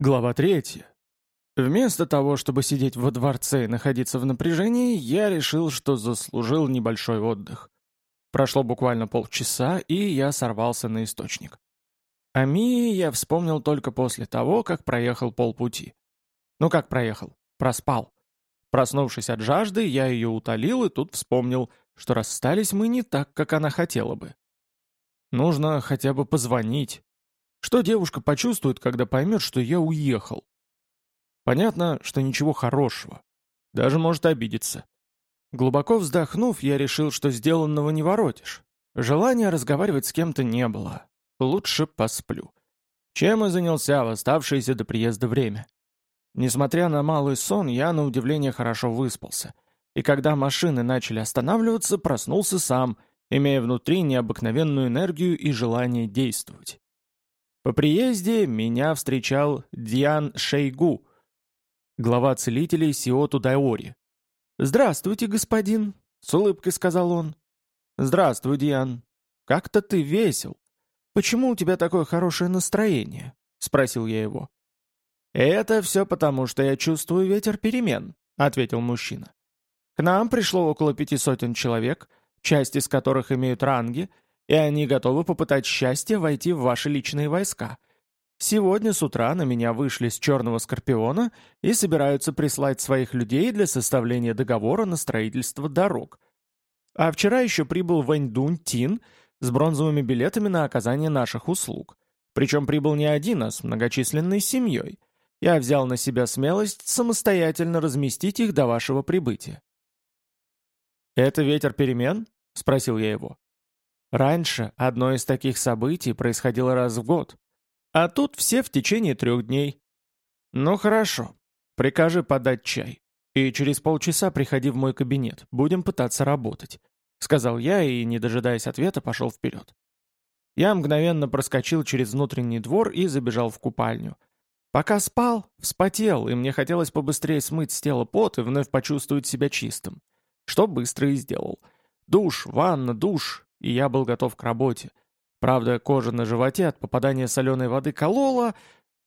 Глава третья. Вместо того, чтобы сидеть во дворце и находиться в напряжении, я решил, что заслужил небольшой отдых. Прошло буквально полчаса, и я сорвался на источник. О Мии я вспомнил только после того, как проехал полпути. Ну как проехал? Проспал. Проснувшись от жажды, я ее утолил и тут вспомнил, что расстались мы не так, как она хотела бы. Нужно хотя бы позвонить. Что девушка почувствует, когда поймет, что я уехал? Понятно, что ничего хорошего. Даже может обидеться. Глубоко вздохнув, я решил, что сделанного не воротишь. Желания разговаривать с кем-то не было. Лучше посплю. Чем и занялся в оставшееся до приезда время. Несмотря на малый сон, я на удивление хорошо выспался. И когда машины начали останавливаться, проснулся сам, имея внутри необыкновенную энергию и желание действовать. По приезде меня встречал Диан Шейгу, глава целителей Сиоту Дайори. «Здравствуйте, господин», — с улыбкой сказал он. «Здравствуй, Диан. Как-то ты весел. Почему у тебя такое хорошее настроение?» — спросил я его. «Это все потому, что я чувствую ветер перемен», — ответил мужчина. «К нам пришло около пяти сотен человек, часть из которых имеют ранги — и они готовы попытать счастье войти в ваши личные войска. Сегодня с утра на меня вышли с Черного Скорпиона и собираются прислать своих людей для составления договора на строительство дорог. А вчера еще прибыл Вэньдун Тин с бронзовыми билетами на оказание наших услуг. Причем прибыл не один, а с многочисленной семьей. Я взял на себя смелость самостоятельно разместить их до вашего прибытия. «Это ветер перемен?» — спросил я его. Раньше одно из таких событий происходило раз в год, а тут все в течение трех дней. Ну хорошо, прикажи подать чай, и через полчаса приходи в мой кабинет, будем пытаться работать», — сказал я и, не дожидаясь ответа, пошел вперед. Я мгновенно проскочил через внутренний двор и забежал в купальню. Пока спал, вспотел, и мне хотелось побыстрее смыть с тела пот и вновь почувствовать себя чистым. Что быстро и сделал. Душ, ванна, душ, и я был готов к работе. Правда, кожа на животе от попадания соленой воды колола,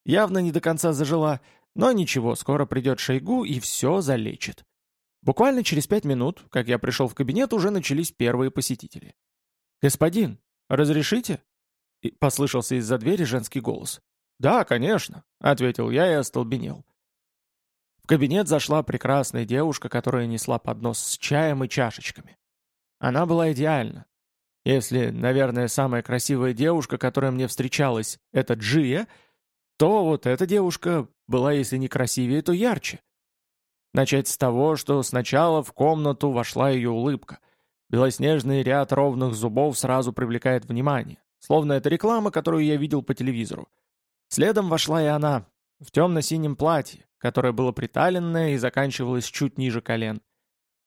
явно не до конца зажила, но ничего, скоро придет Шойгу и все залечит. Буквально через пять минут, как я пришел в кабинет, уже начались первые посетители. «Господин, разрешите?» Послышался из-за двери женский голос. «Да, конечно», — ответил я и остолбенел. В кабинет зашла прекрасная девушка, которая несла поднос с чаем и чашечками. Она была идеальна, если, наверное, самая красивая девушка, которая мне встречалась, это Джия, то вот эта девушка была, если не красивее, то ярче. Начать с того, что сначала в комнату вошла ее улыбка. Белоснежный ряд ровных зубов сразу привлекает внимание, словно это реклама, которую я видел по телевизору. Следом вошла и она, в темно-синем платье, которое было приталенное и заканчивалось чуть ниже колен.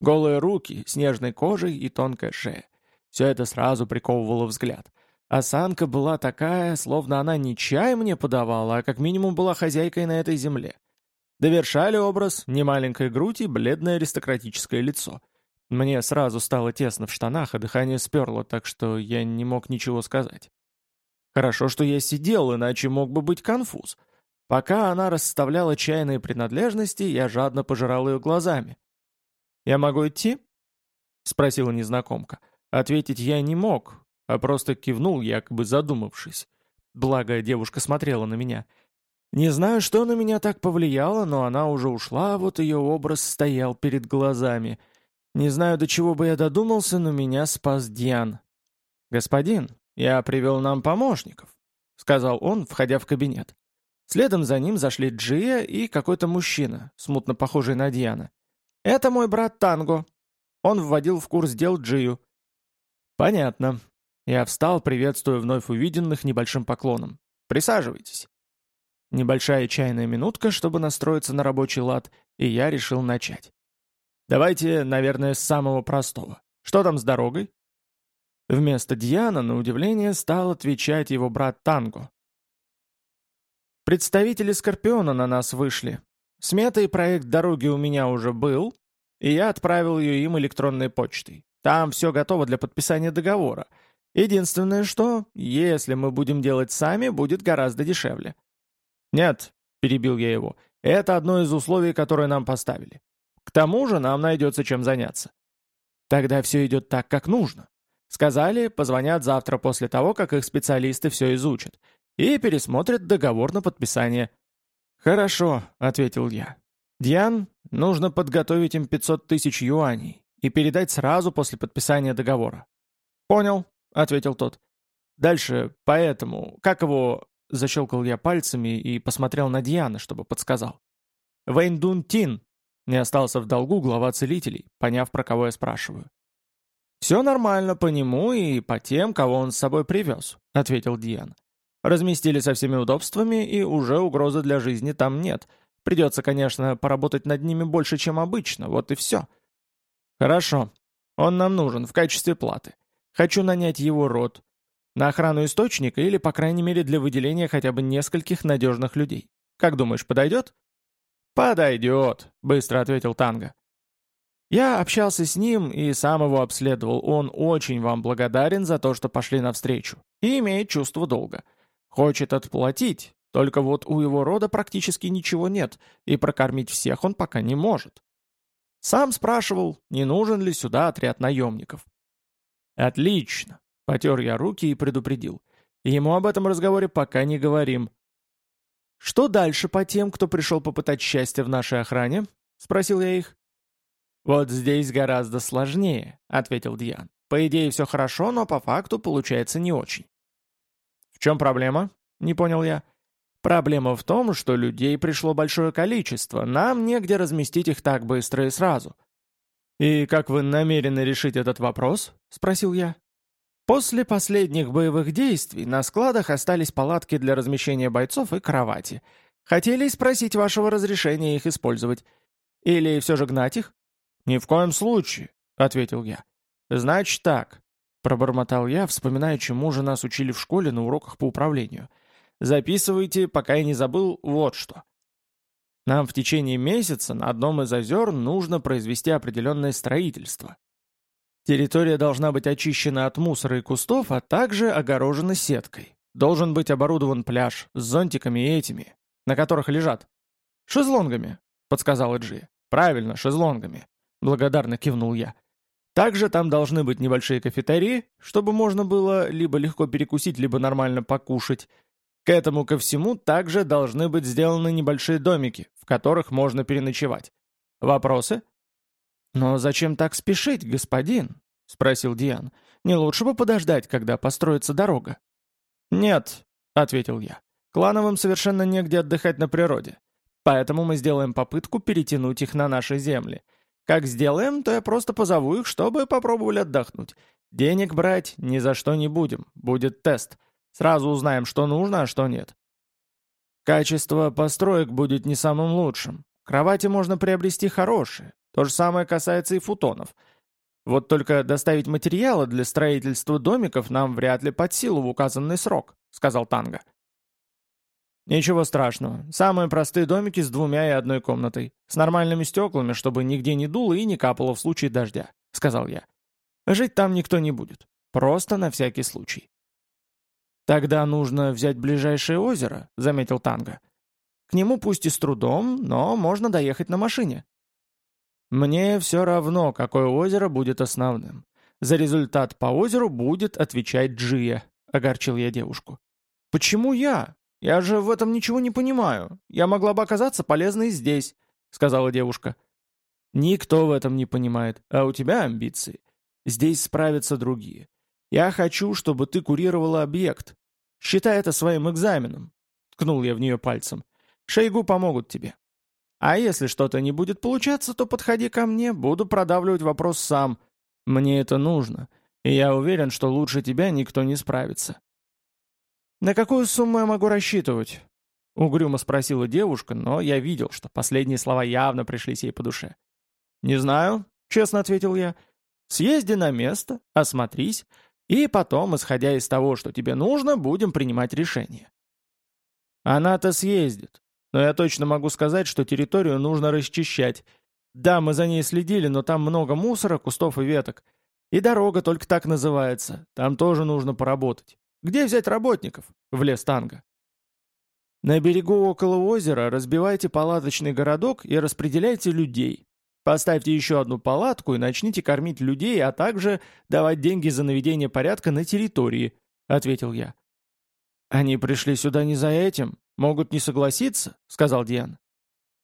Голые руки, снежной кожей и тонкая шея. Все это сразу приковывало взгляд. Осанка была такая, словно она не чай мне подавала, а как минимум была хозяйкой на этой земле. Довершали образ немаленькой грудь и бледное аристократическое лицо. Мне сразу стало тесно в штанах, а дыхание сперло, так что я не мог ничего сказать. Хорошо, что я сидел, иначе мог бы быть конфуз. Пока она расставляла чайные принадлежности, я жадно пожирал ее глазами. «Я могу идти?» — спросила незнакомка. — Ответить я не мог, а просто кивнул, якобы задумавшись. Благо, девушка смотрела на меня. Не знаю, что на меня так повлияло, но она уже ушла, а вот ее образ стоял перед глазами. Не знаю, до чего бы я додумался, но меня спас Диан. «Господин, я привел нам помощников», — сказал он, входя в кабинет. Следом за ним зашли Джия и какой-то мужчина, смутно похожий на Диана. «Это мой брат Танго». Он вводил в курс дел Джию. «Понятно». Я встал, приветствуя вновь увиденных небольшим поклоном. «Присаживайтесь». Небольшая чайная минутка, чтобы настроиться на рабочий лад, и я решил начать. Давайте, наверное, с самого простого. Что там с дорогой? Вместо Диана, на удивление, стал отвечать его брат Танго. Представители Скорпиона на нас вышли. Смета и проект дороги у меня уже был, и я отправил ее им электронной почтой. Там все готово для подписания договора. Единственное что, если мы будем делать сами, будет гораздо дешевле. Нет, перебил я его. «Это одно из условий, которые нам поставили. К тому же нам найдется чем заняться». «Тогда все идет так, как нужно». Сказали, позвонят завтра после того, как их специалисты все изучат. И пересмотрят договор на подписание. «Хорошо», — ответил я. «Диан, нужно подготовить им 500 тысяч юаней и передать сразу после подписания договора». «Понял», — ответил тот. «Дальше, поэтому, как его...» — защелкал я пальцами и посмотрел на Диана, чтобы подсказал. «Вэйндун Тин», — не остался в долгу глава целителей, поняв, про кого я спрашиваю. «Все нормально по нему и по тем, кого он с собой привез», — ответил Диан. «Разместили со всеми удобствами, и уже угрозы для жизни там нет. Придется, конечно, поработать над ними больше, чем обычно, вот и все». «Хорошо. Он нам нужен в качестве платы. Хочу нанять его род. На охрану источника или, по крайней мере, для выделения хотя бы нескольких надежных людей. Как думаешь, подойдет?» «Подойдет», — быстро ответил Танго. Я общался с ним и сам его обследовал. Он очень вам благодарен за то, что пошли навстречу. И имеет чувство долга. Хочет отплатить, только вот у его рода практически ничего нет, и прокормить всех он пока не может. Сам спрашивал, не нужен ли сюда отряд наемников. «Отлично!» — потер я руки и предупредил. Ему об этом разговоре пока не говорим. «Что дальше по тем, кто пришел попытать счастье в нашей охране?» — спросил я их. «Вот здесь гораздо сложнее», — ответил Диан. «По идее все хорошо, но по факту получается не очень». «В чем проблема?» — не понял я. «Проблема в том, что людей пришло большое количество, нам негде разместить их так быстро и сразу». «И как вы намерены решить этот вопрос?» — спросил я. После последних боевых действий на складах остались палатки для размещения бойцов и кровати. Хотели спросить вашего разрешения их использовать. Или все же гнать их? «Ни в коем случае», — ответил я. «Значит так», — пробормотал я, вспоминая, чему же нас учили в школе на уроках по управлению. «Записывайте, пока я не забыл, вот что. Нам в течение месяца на одном из озер нужно произвести определенное строительство. Территория должна быть очищена от мусора и кустов, а также огорожена сеткой. Должен быть оборудован пляж с зонтиками и этими, на которых лежат. «Шезлонгами», — подсказал Эджи. «Правильно, шезлонгами. Благодарно кивнул я. Также там должны быть небольшие кафетерии, чтобы можно было либо легко перекусить, либо нормально покушать. К этому ко всему также должны быть сделаны небольшие домики, в которых можно переночевать. Вопросы? «Но зачем так спешить, господин?» — спросил Диан. «Не лучше бы подождать, когда построится дорога?» «Нет», — ответил я. «Клановым совершенно негде отдыхать на природе. Поэтому мы сделаем попытку перетянуть их на наши земли. Как сделаем, то я просто позову их, чтобы попробовали отдохнуть. Денег брать ни за что не будем, будет тест. Сразу узнаем, что нужно, а что нет. Качество построек будет не самым лучшим. Кровати можно приобрести хорошие. То же самое касается и футонов. Вот только доставить материалы для строительства домиков нам вряд ли под силу в указанный срок, сказал Танго. «Ничего страшного. Самые простые домики с двумя и одной комнатой. С нормальными стеклами, чтобы нигде не дуло и не капало в случае дождя», — сказал я. «Жить там никто не будет. Просто на всякий случай». «Тогда нужно взять ближайшее озеро», — заметил Танго. «К нему пусть и с трудом, но можно доехать на машине». «Мне все равно, какое озеро будет основным. За результат по озеру будет отвечать Джия», — огорчил я девушку. «Почему я?» «Я же в этом ничего не понимаю. Я могла бы оказаться полезной здесь», — сказала девушка. «Никто в этом не понимает, а у тебя амбиции. Здесь справятся другие. Я хочу, чтобы ты курировала объект. Считай это своим экзаменом», — ткнул я в нее пальцем. «Шейгу помогут тебе. А если что-то не будет получаться, то подходи ко мне, буду продавливать вопрос сам. Мне это нужно, и я уверен, что лучше тебя никто не справится. «На какую сумму я могу рассчитывать?» Угрюмо спросила девушка, но я видел, что последние слова явно пришлись ей по душе. «Не знаю», — честно ответил я. «Съезди на место, осмотрись, и потом, исходя из того, что тебе нужно, будем принимать решение». «Она-то съездит, но я точно могу сказать, что территорию нужно расчищать. Да, мы за ней следили, но там много мусора, кустов и веток. И дорога только так называется, там тоже нужно поработать. «Где взять работников?» — в лес танго. На берегу около озера разбивайте палаточный городок и распределяйте людей. Поставьте еще одну палатку и начните кормить людей, а также давать деньги за наведение порядка на территории», — ответил я. «Они пришли сюда не за этим. Могут не согласиться», — сказал Диан.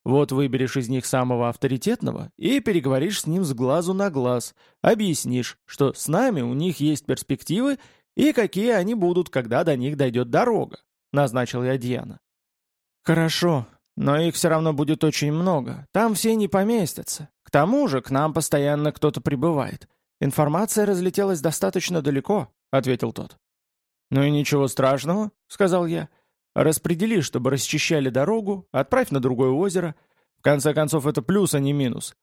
«Вот выберешь из них самого авторитетного и переговоришь с ним с глазу на глаз, объяснишь, что с нами у них есть перспективы и какие они будут, когда до них дойдет дорога», — назначил я Диана. «Хорошо, но их все равно будет очень много. Там все не поместятся. К тому же к нам постоянно кто-то прибывает. Информация разлетелась достаточно далеко», — ответил тот. «Ну и ничего страшного», — сказал я. «Распредели, чтобы расчищали дорогу, отправь на другое озеро. В конце концов, это плюс, а не минус.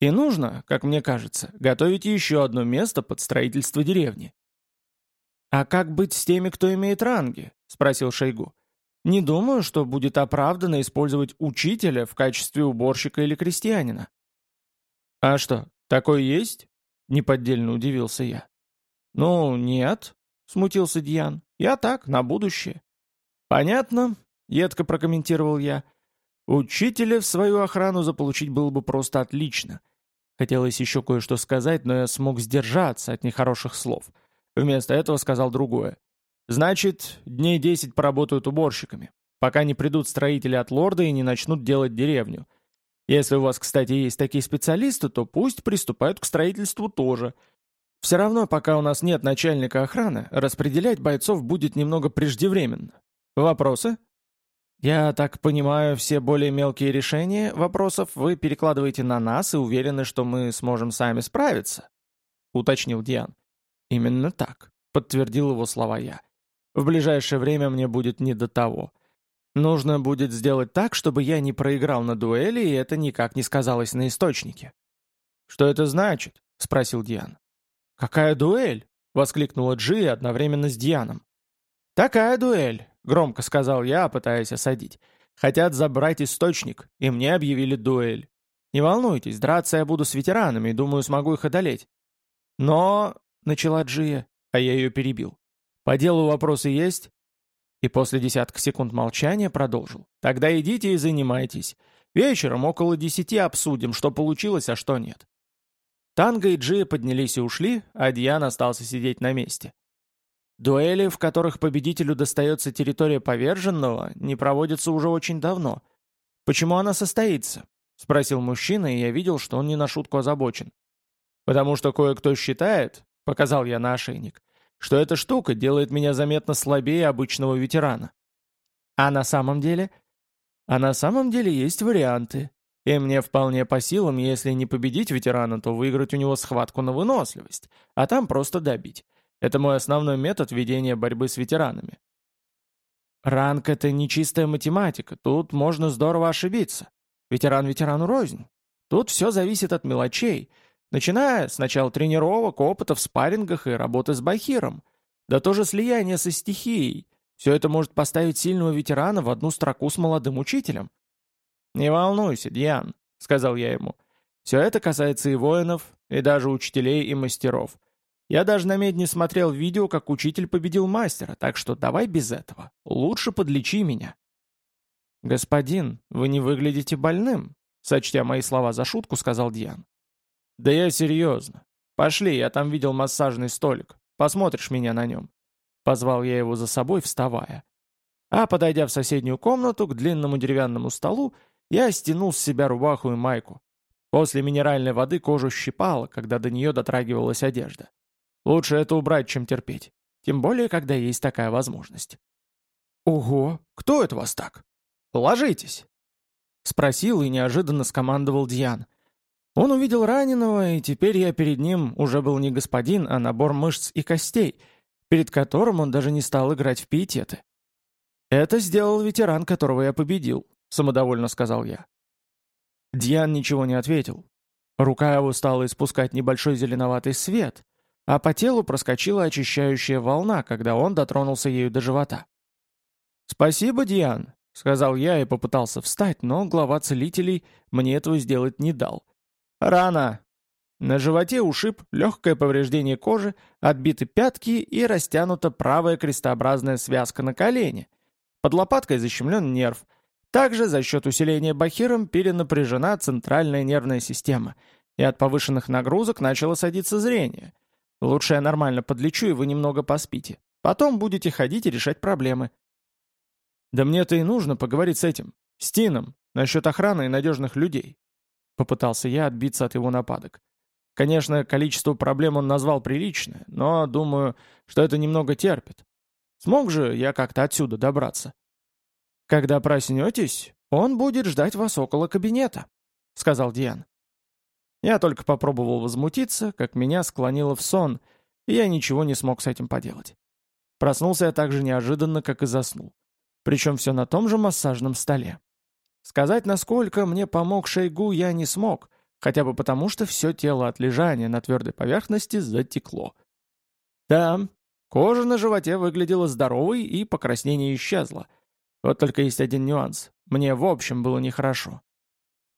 И нужно, как мне кажется, готовить еще одно место под строительство деревни». «А как быть с теми, кто имеет ранги?» — спросил Шойгу. Не думаю, что будет оправданно использовать учителя в качестве уборщика или крестьянина. А что, такое есть? Неподдельно удивился я. Ну, нет, смутился Дьян. Я так, на будущее. Понятно, едко прокомментировал я. Учителя в свою охрану заполучить было бы просто отлично. Хотелось еще кое-что сказать, но я смог сдержаться от нехороших слов. Вместо этого сказал другое. Значит, дней 10 поработают уборщиками, пока не придут строители от лорда и не начнут делать деревню. Если у вас, кстати, есть такие специалисты, то пусть приступают к строительству тоже. Все равно, пока у нас нет начальника охраны, распределять бойцов будет немного преждевременно. Вопросы? Я так понимаю, все более мелкие решения вопросов вы перекладываете на нас и уверены, что мы сможем сами справиться? Уточнил Диан. Именно так, подтвердил его слова я. В ближайшее время мне будет не до того. Нужно будет сделать так, чтобы я не проиграл на дуэли, и это никак не сказалось на источнике. «Что это значит?» — спросил Диан. «Какая дуэль?» — воскликнула Джи одновременно с Дианом. «Такая дуэль», — громко сказал я, пытаясь осадить. «Хотят забрать источник, и мне объявили дуэль. Не волнуйтесь, драться я буду с ветеранами думаю, смогу их одолеть». «Но...» — начала Джия, а я ее перебил. По делу вопросы есть?» И после десятка секунд молчания продолжил. «Тогда идите и занимайтесь. Вечером около десяти обсудим, что получилось, а что нет». Танго и Джи поднялись и ушли, а Диан остался сидеть на месте. Дуэли, в которых победителю достается территория поверженного, не проводятся уже очень давно. Почему она состоится? Спросил мужчина, и я видел, что он не на шутку озабочен. Потому что кое-кто считает, показал я на ошейник, что эта штука делает меня заметно слабее обычного ветерана. А на самом деле? А на самом деле есть варианты. И мне вполне по силам, если не победить ветерана, то выиграть у него схватку на выносливость, а там просто добить. Это мой основной метод ведения борьбы с ветеранами. Ранг — это не чистая математика, тут можно здорово ошибиться. Ветеран ветерану рознь. Тут все зависит от мелочей — Начиная с начала тренировок, опыта в спаррингах и работы с Бахиром. Да тоже слияние со стихией. Все это может поставить сильного ветерана в одну строку с молодым учителем. «Не волнуйся, Диан», — сказал я ему. «Все это касается и воинов, и даже учителей и мастеров. Я даже на медне смотрел видео, как учитель победил мастера, так что давай без этого. Лучше подлечи меня». «Господин, вы не выглядите больным», — сочтя мои слова за шутку, сказал Диан. «Да я серьезно. Пошли, я там видел массажный столик. Посмотришь меня на нем». Позвал я его за собой, вставая. А, подойдя в соседнюю комнату, к длинному деревянному столу, я стянул с себя рубаху и майку. После минеральной воды кожу щипало, когда до нее дотрагивалась одежда. Лучше это убрать, чем терпеть. Тем более, когда есть такая возможность. «Ого, кто это вас так?» «Ложитесь!» Спросил и неожиданно скомандовал Диан. Он увидел раненого, и теперь я перед ним уже был не господин, а набор мышц и костей, перед которым он даже не стал играть в пиететы. «Это сделал ветеран, которого я победил», — самодовольно сказал я. Дьян ничего не ответил. Рука его стала испускать небольшой зеленоватый свет, а по телу проскочила очищающая волна, когда он дотронулся ею до живота. «Спасибо, Диан», — сказал я и попытался встать, но глава целителей мне этого сделать не дал. Рана. На животе ушиб, легкое повреждение кожи, отбиты пятки и растянута правая крестообразная связка на колене. Под лопаткой защемлен нерв. Также за счет усиления бахиром перенапряжена центральная нервная система, и от повышенных нагрузок начало садиться зрение. Лучше я нормально подлечу, и вы немного поспите. Потом будете ходить и решать проблемы. Да мне-то и нужно поговорить с этим, с Тином, насчет охраны и надежных людей. Попытался я отбиться от его нападок. Конечно, количество проблем он назвал приличное, но думаю, что это немного терпит. Смог же я как-то отсюда добраться? Когда проснетесь, он будет ждать вас около кабинета, сказал Диан. Я только попробовал возмутиться, как меня склонило в сон, и я ничего не смог с этим поделать. Проснулся я так же неожиданно, как и заснул. Причем все на том же массажном столе. Сказать, насколько мне помог Шейгу, я не смог, хотя бы потому, что все тело от лежания на твердой поверхности затекло. Да, кожа на животе выглядела здоровой и покраснение исчезло. Вот только есть один нюанс. Мне в общем было нехорошо.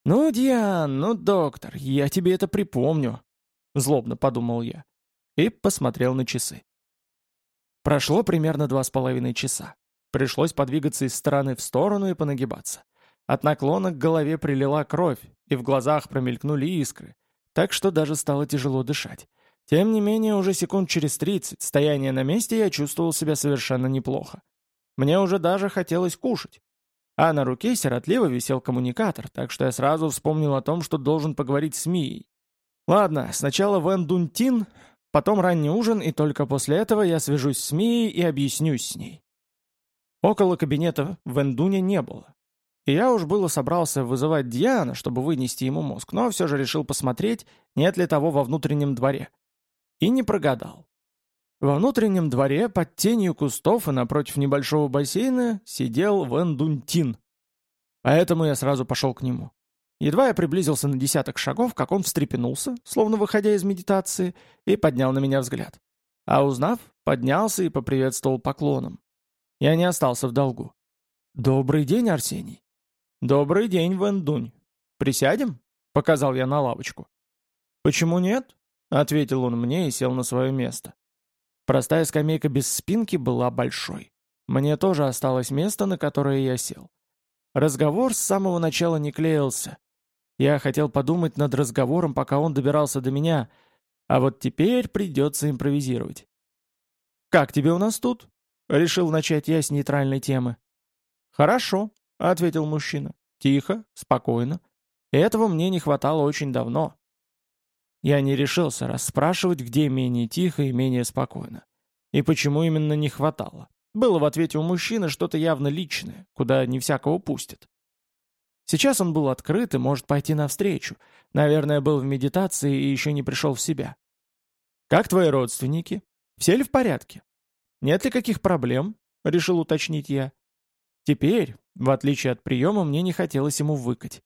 «Ну, Диан, ну, доктор, я тебе это припомню», — злобно подумал я. И посмотрел на часы. Прошло примерно два с половиной часа. Пришлось подвигаться из стороны в сторону и понагибаться. От наклона к голове прилила кровь, и в глазах промелькнули искры, так что даже стало тяжело дышать. Тем не менее, уже секунд через 30 стояния на месте я чувствовал себя совершенно неплохо. Мне уже даже хотелось кушать. А на руке сиротливо висел коммуникатор, так что я сразу вспомнил о том, что должен поговорить с Мией. Ладно, сначала Вэн Дунтин, потом ранний ужин, и только после этого я свяжусь с Мией и объяснюсь с ней. Около кабинета Вэн Дуня не было. И я уж было собрался вызывать Диана, чтобы вынести ему мозг, но все же решил посмотреть, нет ли того во внутреннем дворе. И не прогадал. Во внутреннем дворе, под тенью кустов и напротив небольшого бассейна, сидел Вэн Дунтин. Поэтому я сразу пошел к нему. Едва я приблизился на десяток шагов, как он встрепенулся, словно выходя из медитации, и поднял на меня взгляд. А узнав, поднялся и поприветствовал поклоном. Я не остался в долгу. «Добрый день, Арсений!» «Добрый день, Вэндунь. Присядем?» — показал я на лавочку. «Почему нет?» — ответил он мне и сел на свое место. Простая скамейка без спинки была большой. Мне тоже осталось место, на которое я сел. Разговор с самого начала не клеился. Я хотел подумать над разговором, пока он добирался до меня, а вот теперь придется импровизировать. «Как тебе у нас тут?» — решил начать я с нейтральной темы. «Хорошо», — ответил мужчина. «Тихо, спокойно. Этого мне не хватало очень давно». Я не решился расспрашивать, где менее тихо и менее спокойно. И почему именно не хватало. Было в ответе у мужчины что-то явно личное, куда не всякого пустят. Сейчас он был открыт и может пойти навстречу. Наверное, был в медитации и еще не пришел в себя. «Как твои родственники? Все ли в порядке? Нет ли каких проблем?» — решил уточнить я. Теперь, в отличие от приема, мне не хотелось ему выкать.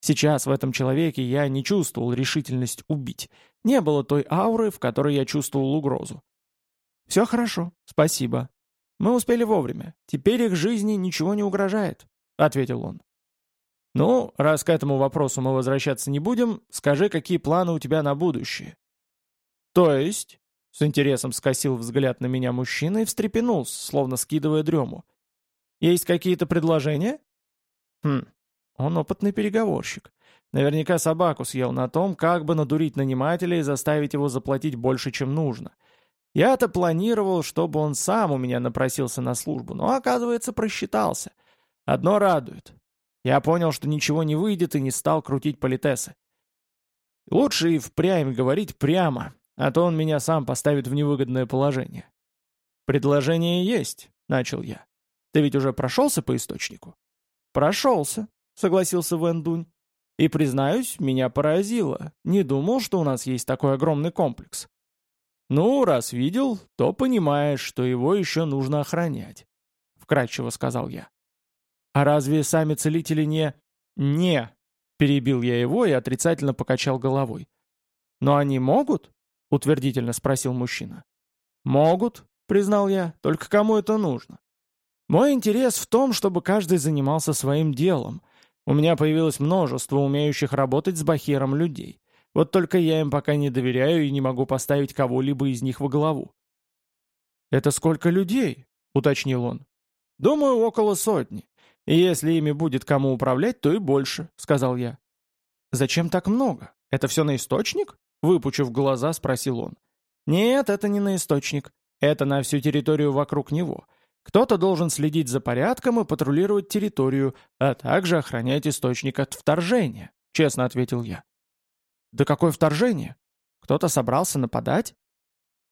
Сейчас в этом человеке я не чувствовал решительность убить. Не было той ауры, в которой я чувствовал угрозу. «Все хорошо, спасибо. Мы успели вовремя. Теперь их жизни ничего не угрожает», — ответил он. «Ну, раз к этому вопросу мы возвращаться не будем, скажи, какие планы у тебя на будущее?» «То есть?» — с интересом скосил взгляд на меня мужчина и встрепенулся, словно скидывая дрему. «Есть какие-то предложения?» «Хм, он опытный переговорщик. Наверняка собаку съел на том, как бы надурить нанимателя и заставить его заплатить больше, чем нужно. Я-то планировал, чтобы он сам у меня напросился на службу, но, оказывается, просчитался. Одно радует. Я понял, что ничего не выйдет и не стал крутить политесы. Лучше и впрямь говорить прямо, а то он меня сам поставит в невыгодное положение. «Предложение есть», — начал я. «Ты ведь уже прошелся по источнику?» «Прошелся», согласился Вэн Дунь. И, признаюсь, меня поразило. Не думал, что у нас есть такой огромный комплекс. Ну, раз видел, то понимаешь, что его еще нужно охранять. Вкратчиво сказал я. А разве сами целители не... Не, перебил я его и отрицательно покачал головой. Но они могут? Утвердительно спросил мужчина. Могут, признал я, только кому это нужно? Мой интерес в том, чтобы каждый занимался своим делом, у меня появилось множество умеющих работать с Бахиром людей. Вот только я им пока не доверяю и не могу поставить кого-либо из них во главу. «Это сколько людей?» — уточнил он. Думаю, около сотни. И если ими будет кому управлять, то и больше», — сказал я. «Зачем так много? Это все на источник?» Выпучив глаза, спросил он. «Нет, это не на источник. Это на всю территорию вокруг него. Кто-то должен следить за порядком и патрулировать территорию, а также охранять источник от вторжения», — честно ответил я. «Да какое вторжение? Кто-то собрался нападать?»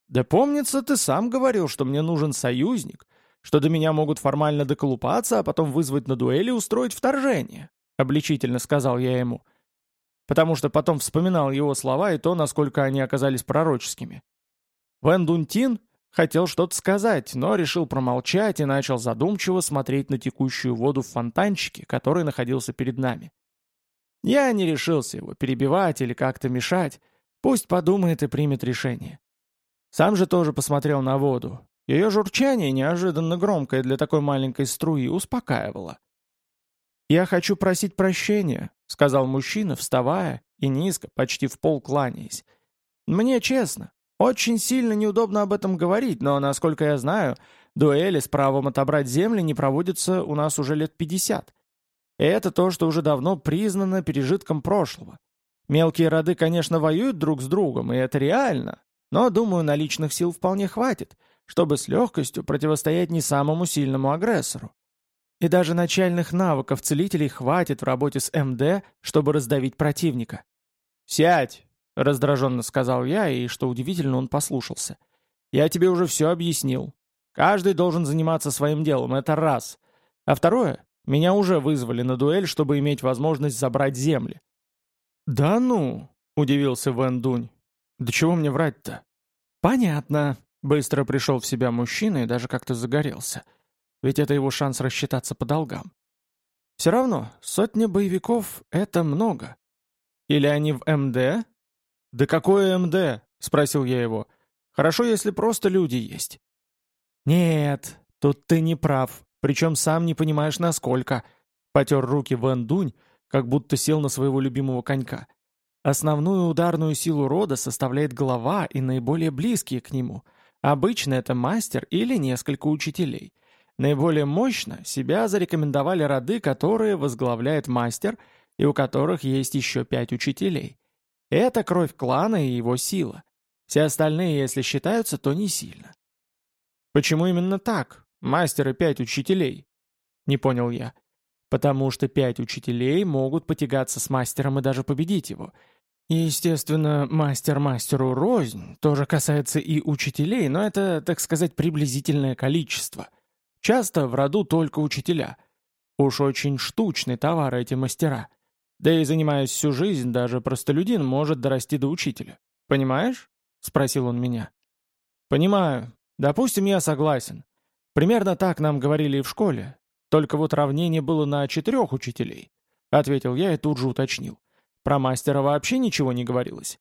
«Да помнится, ты сам говорил, что мне нужен союзник, что до меня могут формально доколупаться, а потом вызвать на дуэли и устроить вторжение», — обличительно сказал я ему. Потому что потом вспоминал его слова и то, насколько они оказались пророческими. Вэн Дунтин хотел что-то сказать, но решил промолчать и начал задумчиво смотреть на текущую воду в фонтанчике, который находился перед нами. Я не решился его перебивать или как-то мешать, пусть подумает и примет решение. Сам же тоже посмотрел на воду, ее журчание, неожиданно громкое для такой маленькой струи, успокаивало. «Я хочу просить прощения», — сказал мужчина, вставая и низко, почти в пол кланяясь. «Мне честно, очень сильно неудобно об этом говорить, но, насколько я знаю, дуэли с правом отобрать земли не проводятся у нас уже лет 50. И это то, что уже давно признано пережитком прошлого. Мелкие роды, конечно, воюют друг с другом, и это реально, но, думаю, наличных сил вполне хватит, чтобы с легкостью противостоять не самому сильному агрессору. И даже начальных навыков целителей хватит в работе с МД, чтобы раздавить противника. «Сядь!» — раздраженно сказал я, и, что удивительно, он послушался. «Я тебе уже все объяснил. Каждый должен заниматься своим делом, это раз. А второе, меня уже вызвали на дуэль, чтобы иметь возможность забрать земли». «Да ну!» — удивился Вэн Дунь. «Да чего мне врать-то?» «Понятно», Быстро пришел в себя мужчина и даже как-то загорелся. Ведь это его шанс рассчитаться по долгам. Все равно, сотня боевиков — это много. Или они в МД? Да какое МД? Спросил я его. Хорошо, если просто люди есть. Нет, тут ты не прав, причем сам не понимаешь насколько. Потер руки Ван Дунь, как будто сел на своего любимого конька. Основную ударную силу рода составляет глава и наиболее близкие к нему — Обычно это мастер или несколько учителей. Наиболее мощно себя зарекомендовали роды, которые возглавляет мастер и у которых есть еще пять учителей. Это кровь клана и его сила. Все остальные, если считаются, то не сильно. Почему именно так? Мастер и пять учителей? Не понял я. Потому что пять учителей могут потягаться с мастером и даже победить его – Естественно, мастер мастеру рознь, тоже касается и учителей, но это, так сказать, приблизительное количество. Часто в роду только учителя. Уж очень штучный товар эти мастера. Да и занимаясь всю жизнь, даже простолюдин может дорасти до учителя. Понимаешь? Спросил он меня. Понимаю. Допустим, я согласен. Примерно так нам говорили и в школе. Только вот равнение было на четырех учителей. Ответил я и тут же уточнил. Про мастера вообще ничего не говорилось.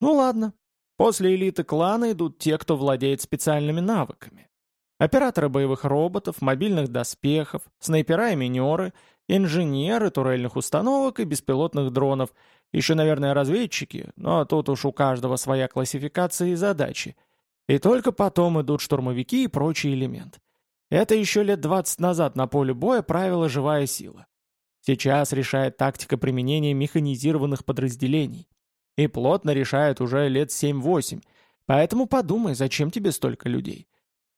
Ну ладно. После элиты клана идут те, кто владеет специальными навыками. Операторы боевых роботов, мобильных доспехов, снайпера и минеры, инженеры турельных установок и беспилотных дронов, еще, наверное, разведчики, но тут уж у каждого своя классификация и задачи. И только потом идут штурмовики и прочий элемент. Это еще лет 20 назад на поле боя правила живая сила. Сейчас решает тактика применения механизированных подразделений. И плотно решает уже лет 7-8. Поэтому подумай, зачем тебе столько людей?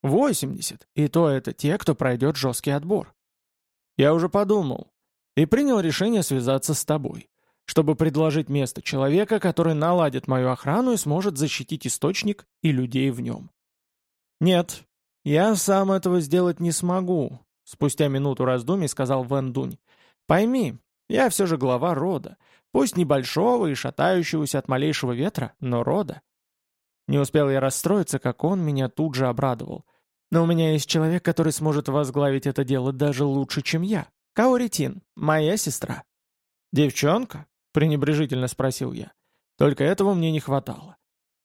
80, и то это те, кто пройдет жесткий отбор. Я уже подумал. И принял решение связаться с тобой, чтобы предложить место человека, который наладит мою охрану и сможет защитить источник и людей в нем. Нет, я сам этого сделать не смогу, спустя минуту раздумий сказал Вэн Дунь. Пойми, я все же глава рода, пусть небольшого и шатающегося от малейшего ветра, но рода. Не успел я расстроиться, как он меня тут же обрадовал. Но у меня есть человек, который сможет возглавить это дело даже лучше, чем я. Каоритин, моя сестра. «Девчонка?» — пренебрежительно спросил я. Только этого мне не хватало.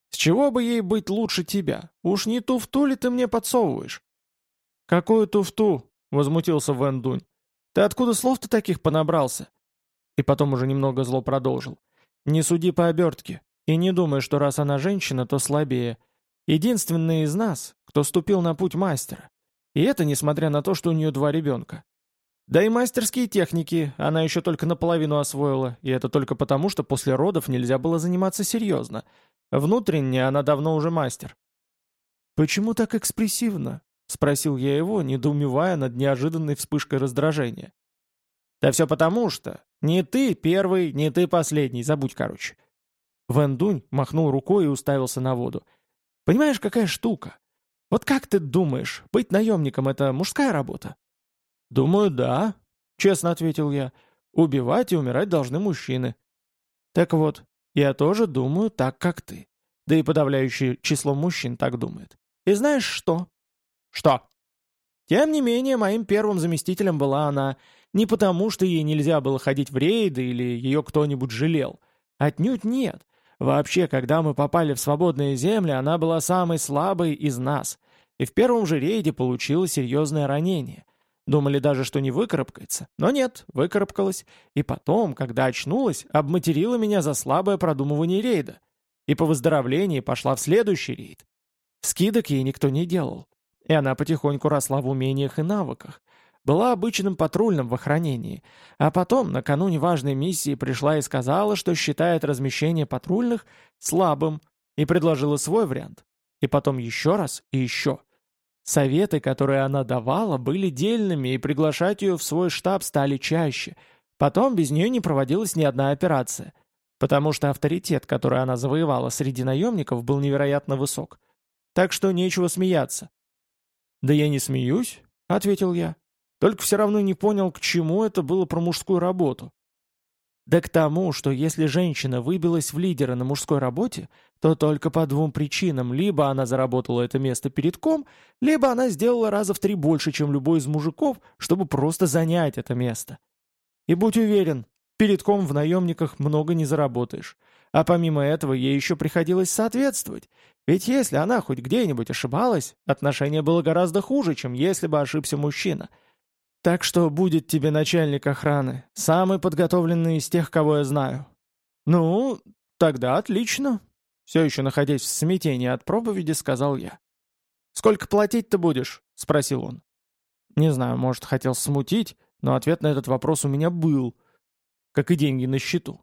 С чего бы ей быть лучше тебя? Уж не туфту ли ты мне подсовываешь? «Какую туфту?» — возмутился Вэн Дунь. Ты откуда слов-то таких понабрался?» И потом уже немного зло продолжил. «Не суди по обертке. И не думай, что раз она женщина, то слабее. Единственная из нас, кто ступил на путь мастера. И это несмотря на то, что у нее два ребенка. Да и мастерские техники она еще только наполовину освоила, и это только потому, что после родов нельзя было заниматься серьезно. Внутренне она давно уже мастер. «Почему так экспрессивно?» — спросил я его, недоумевая над неожиданной вспышкой раздражения. «Да все потому что. Не ты первый, не ты последний, забудь короче». Вэн Дунь махнул рукой и уставился на воду. «Понимаешь, какая штука? Вот как ты думаешь, быть наемником — это мужская работа?» «Думаю, да», — честно ответил я. «Убивать и умирать должны мужчины». «Так вот, я тоже думаю так, как ты. Да и подавляющее число мужчин так думает. И знаешь что?» «Что?» Тем не менее, моим первым заместителем была она не потому, что ей нельзя было ходить в рейды или ее кто-нибудь жалел. Отнюдь нет. Вообще, когда мы попали в свободные земли, она была самой слабой из нас. И в первом же рейде получила серьезное ранение. Думали даже, что не выкарабкается. Но нет, выкарабкалась. И потом, когда очнулась, обматерила меня за слабое продумывание рейда. И по выздоровлении пошла в следующий рейд. Скидок ей никто не делал. И она потихоньку росла в умениях и навыках. Была обычным патрульным в охранении. А потом, накануне важной миссии, пришла и сказала, что считает размещение патрульных слабым, и предложила свой вариант. И потом еще раз и еще. Советы, которые она давала, были дельными, и приглашать ее в свой штаб стали чаще. Потом без нее не проводилась ни одна операция. Потому что авторитет, который она завоевала среди наемников, был невероятно высок. Так что нечего смеяться. «Да я не смеюсь», — ответил я. «Только все равно не понял, к чему это было про мужскую работу». Да к тому, что если женщина выбилась в лидеры на мужской работе, то только по двум причинам. Либо она заработала это место перед ком, либо она сделала раза в три больше, чем любой из мужиков, чтобы просто занять это место. И будь уверен, перед ком в наемниках много не заработаешь. А помимо этого ей еще приходилось соответствовать. Ведь если она хоть где-нибудь ошибалась, отношение было гораздо хуже, чем если бы ошибся мужчина. Так что будет тебе начальник охраны, самый подготовленный из тех, кого я знаю. Ну, тогда отлично. Все еще находясь в смятении от проповеди, сказал я. «Сколько платить-то будешь?» — спросил он. Не знаю, может, хотел смутить, но ответ на этот вопрос у меня был, как и деньги на счету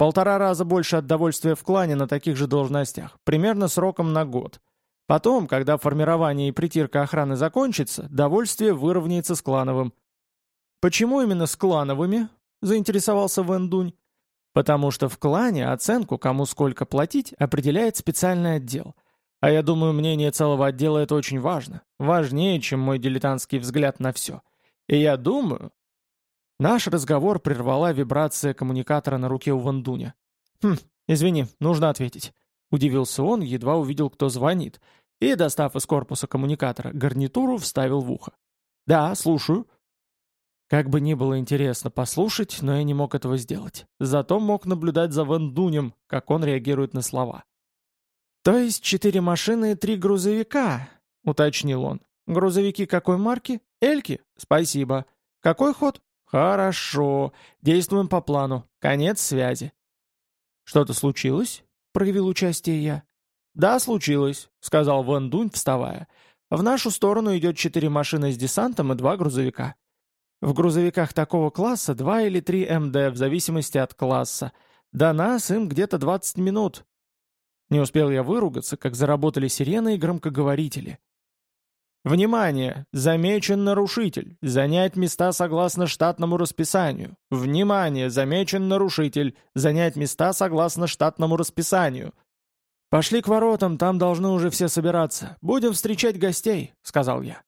полтора раза больше от довольствия в клане на таких же должностях, примерно сроком на год. Потом, когда формирование и притирка охраны закончится, довольствие выровняется с клановым. «Почему именно с клановыми?» – заинтересовался Вэн Дунь. «Потому что в клане оценку, кому сколько платить, определяет специальный отдел. А я думаю, мнение целого отдела это очень важно. Важнее, чем мой дилетантский взгляд на все. И я думаю, Наш разговор прервала вибрация коммуникатора на руке у Вандуня. «Хм, извини, нужно ответить». Удивился он, едва увидел, кто звонит, и, достав из корпуса коммуникатора гарнитуру, вставил в ухо. «Да, слушаю». Как бы ни было интересно послушать, но я не мог этого сделать. Зато мог наблюдать за Вандунем, как он реагирует на слова. «То есть четыре машины и три грузовика?» — уточнил он. «Грузовики какой марки? Эльки? Спасибо. Какой ход? «Хорошо. Действуем по плану. Конец связи». «Что-то случилось?» — проявил участие я. «Да, случилось», — сказал Ван Дунь, вставая. «В нашу сторону идет четыре машины с десантом и два грузовика. В грузовиках такого класса два или три МД, в зависимости от класса. До нас им где-то 20 минут». Не успел я выругаться, как заработали сирены и громкоговорители. Внимание! Замечен нарушитель. Занять места согласно штатному расписанию. Внимание! Замечен нарушитель. Занять места согласно штатному расписанию. «Пошли к воротам, там должны уже все собираться. Будем встречать гостей», — сказал я.